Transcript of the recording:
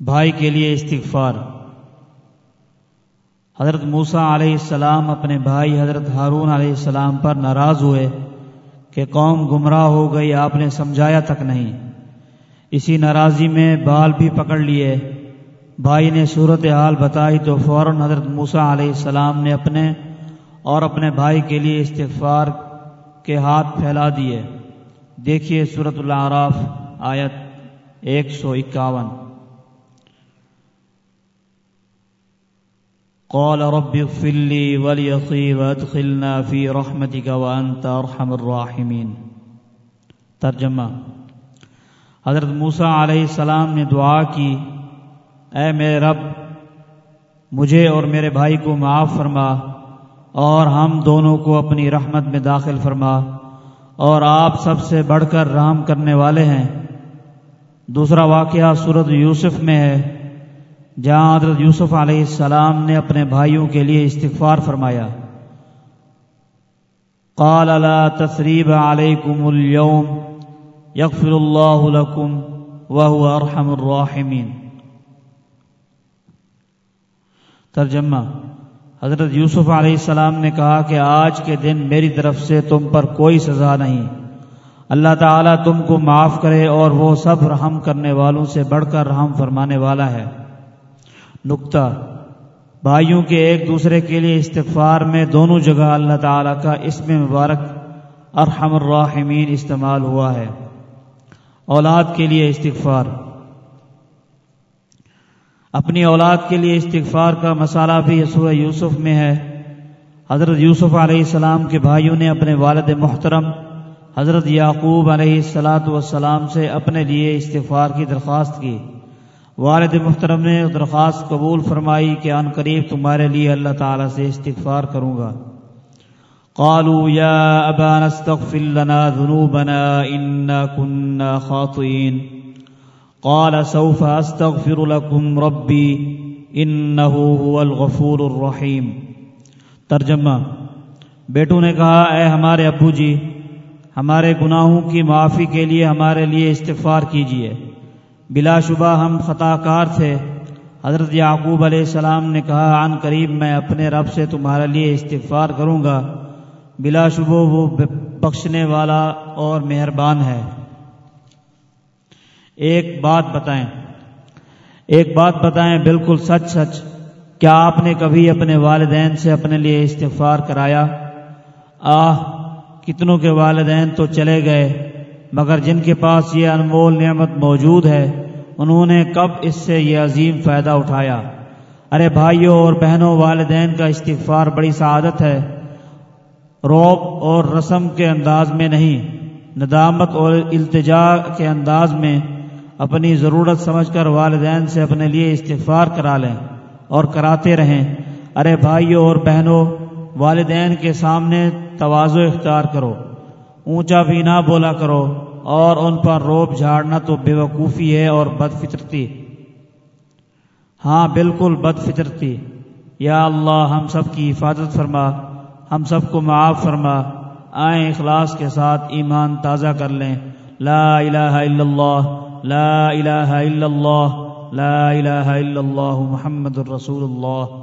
بھائی کے لیے استغفار۔ حضرت موسا علیہ السلام اپنے بھائی حضرت ہارون علیہ السلام پر ناراض ہوئے کہ قوم گمراہ ہو گئی، آپ نے سمجھایا تک نہیں۔ اسی ناراضی میں بال بھی پکڑ لیے۔ بھائی نے صورت حال بتائی تو فوراً حضرت موسا علیہ السلام نے اپنے اور اپنے بھائی کے لیے استغفار کے ہاتھ پھیلا دیے۔ دیکھیے صورت العراف، آیت ایک سو اکاون۔ قال رب اغفر لي وليخي وادخلنا في رحمتك وانت ارحم الراحمين. ترجمہ حضرت موسیٰ علیہ السلام نے دعا کی، اے میرے رب، مجھے اور میرے بھائی کو معاف فرما اور ہم دونوں کو اپنی رحمت میں داخل فرما اور آپ سب سے بڑھ کر رحم کرنے والے ہیں۔ دوسرا واقعہ صورت یوسف میں ہے۔ جہاں حضرت یوسف علیہ السلام نے اپنے بھائیوں کے لیے استغفار فرمایا۔ قال لا تثریب علیکم اليوم یغفر اللہ لکم وهو ارحم الراحمین۔ ترجمہ، حضرت یوسف علیہ السلام نے کہا کہ آج کے دن میری طرف سے تم پر کوئی سزا نہیں۔ اللہ تعالیٰ تم کو معاف کرے اور وہ سب رحم کرنے والوں سے بڑھ کر رحم فرمانے والا ہے۔ نقطہ۔ بھائیوں کے ایک دوسرے کے لیے استغفار میں دونوں جگہ اللہ تعالیٰ کا اسم مبارک ارحم الراحمین استعمال ہوا ہے۔ اولاد کے لیے استغفار۔ اپنی اولاد کے لیے استغفار کا مسالہ بھی سورہ یوسف میں ہے۔ حضرت یوسف علیہ السلام کے بھائیوں نے اپنے والد محترم حضرت یعقوب علیہ السلاۃ والسلام سے اپنے لیے استغفار کی درخواست کی۔ والد محترم نے درخواست قبول فرمائی کہ ان قریب تمہارے لیے اللہ تعالیٰ سے استغفار کروں گا۔ قالوا يا ابانا استغفر لنا ذنوبنا انا كنا خاطئين قال سوف استغفر لكم ربي انه هو الغفور الرحيم ترجمہ۔ بیٹوں نے کہا، اے ہمارے ابو جی ہمارے گناہوں کی معافی کے لیے ہمارے لیے استغفار کیجیے بلا شبہ ہم خطا کار تھے۔ حضرت یعقوب علیہ السلام نے کہا، عن قریب میں اپنے رب سے تمہارے لیے استغفار کروں گا۔ بلا شبہ وہ بخشنے والا اور مہربان ہے۔ ایک بات بتائیں۔ ایک بات بتائیں، بالکل سچ سچ۔ کیا آپ نے کبھی اپنے والدین سے اپنے لیے استغفار کرایا؟ آہ، کتنوں کے والدین تو چلے گئے۔ مگر جن کے پاس یہ انمول نعمت موجود ہے، انہوں نے کب اس سے یہ عظیم فائدہ اٹھایا؟ ارے بھائیوں اور بہنوں، والدین کا استغفار بڑی سعادت ہے۔ روب اور رسم کے انداز میں نہیں، ندامت اور التجا کے انداز میں اپنی ضرورت سمجھ کر والدین سے اپنے لیے استغفار کرا لیں اور کراتے رہیں۔ ارے بھائیوں اور بہنوں، والدین کے سامنے توازو اختیار کرو۔ اونچا بھی نہ بولا کرو۔ اور ان پر روب جھاڑنا تو بے وقوفی ہے اور بد فطرتی ہاں بالکل بد فطرتی یا اللہ، ہم سب کی حفاظت فرما، ہم سب کو معاف فرما۔ آئیں اخلاص کے ساتھ ایمان تازہ کر لیں۔ لا الہ الا اللہ، لا الہ الا اللہ، لا الہ الا اللہ محمد الرسول اللہ۔